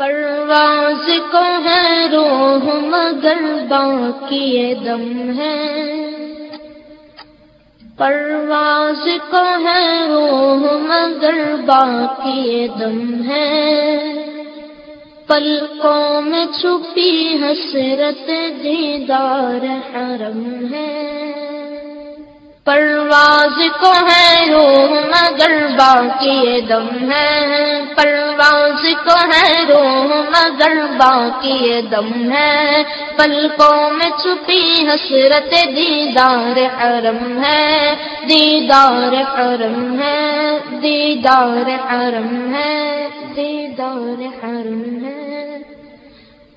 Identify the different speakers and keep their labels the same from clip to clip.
Speaker 1: پرواز کو ہے روح مگر باقی دم ہے۔ پرواز کو ہے روح مگر باقی دم ہے۔ پلکوں میں چھپی حسرت دیدار حرم ہے۔ پرواز کو ہے روح مگر باقی دم ہے۔ پرواز کو ہے روح مگر باقی دم ہے۔ پلکوں میں چھپی حسرت دیدار حرم ہے۔ دیدار حرم ہے۔ دیدار حرم ہے۔ دیدار حرم ہے۔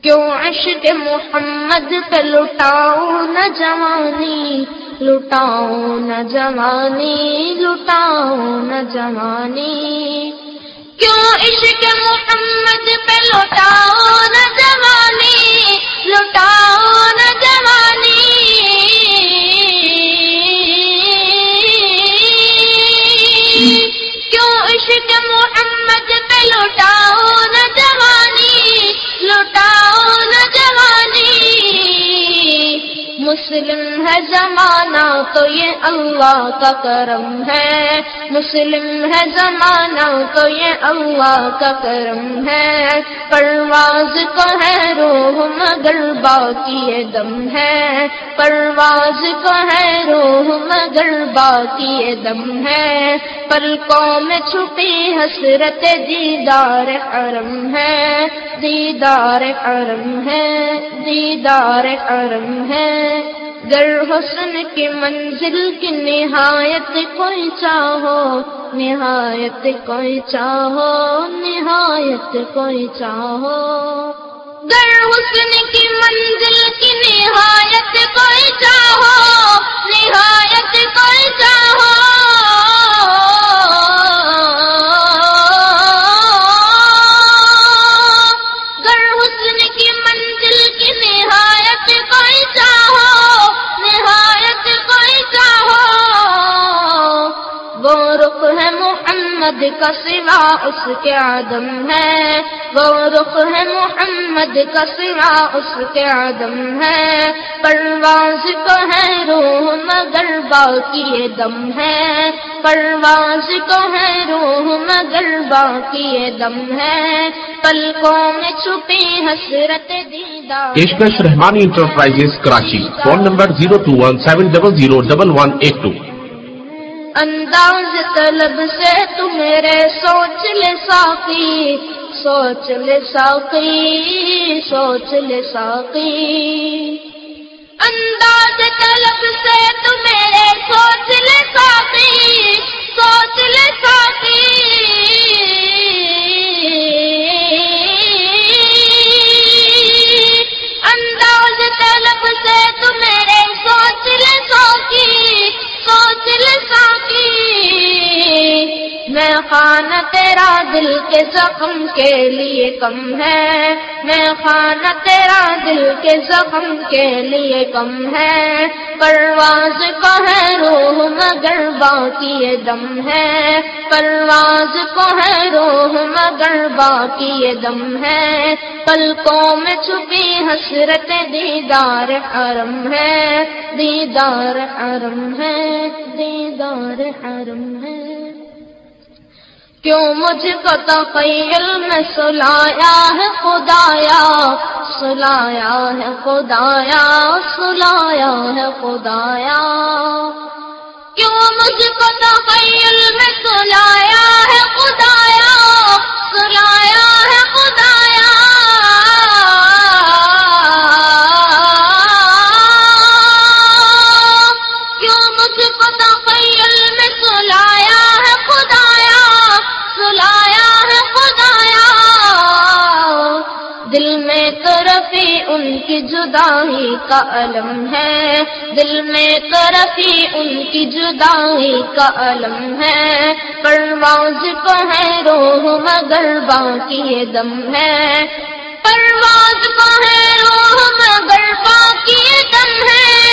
Speaker 1: کیوں عشق محمد پہ لٹاؤ نہ جوانی؟ لٹاؤ نہ جوانی، لٹاؤ نہ جوانی۔ کیوں عشق محمد پہ کیوں عشق محمد پہ لٹاؤ مسلم ہے زمانہ تو یہ اللہ کا کرم ہے۔ مسلم ہے زمانہ تو یہ اللہ کا کرم ہے۔ پرواز کو ہے روح مگر باقی دم ہے۔ پرواز کو ہے روح مگر باقی دم ہے۔ پلکوں میں چھپی حسرت دیدار حرم ہے۔ دیدار حرم ہے۔ دیدار حرم ہے۔ گر حسن کی منزل کی نہایت کوئی چاہو، نہایت کوئی چاہو، نہایت کوئی چاہو۔ گر حسن کی منزل کی نہایت کوئی چاہو، نہایت کوئی چاہو۔ محمد کا سوا اس کے آدم ہے۔ وہ رخ ہے محمد کا سوا اس کے آدم ہے۔ پرواز کو ہے روح مگر باقی دم ہے۔ پرواز کو ہے روح مگر باقی دم ہے۔ پلکوں میں چھپی حسرت دیدار۔
Speaker 2: پیشکش Rahmani Enterprises Karachi, phone number zero two one seven double zero double one eight two
Speaker 1: انداز طلب سے تو میرے سوچ لے ساقی، سوچ لے ساقی، سوچ لے ساقی۔ انداز طلب سے تو میرے سوچ لے ساقی، سوچ لے ساقی۔ خانہ تیرا دل کے زخم کے لیے کم ہے۔ میں خانہ تیرا دل کے زخم کے لیے کم ہے۔ پرواز کو ہے روح مگر باقی دم ہے۔ پرواز کو ہے روح مگر باقی دم ہے۔ پلکوں میں چھپی حسرت دیدار حرم ہے۔ دیدار حرم ہے۔ دیدار حرم ہے۔ کیوں مجھ کو تخیل میں سلایا ہے خدایا؟ سلایا ہے خدایا، سلایا ہے خدایا۔ کیوں مجھ کو تخیل میں سلایا ہے خدایا؟ مجھ کو تخیل میں سلایا ہے خدایا، سلایا ہے خدایا۔ دل میں تو رفی ان کی جدائی کا علم ہے۔ دل میں تو رفی ان کی جدائی کا علم ہے۔ پرواز کو ہے روح مگر باقی دم ہے۔ پرواز کو ہے روح مگر باقی دم ہے۔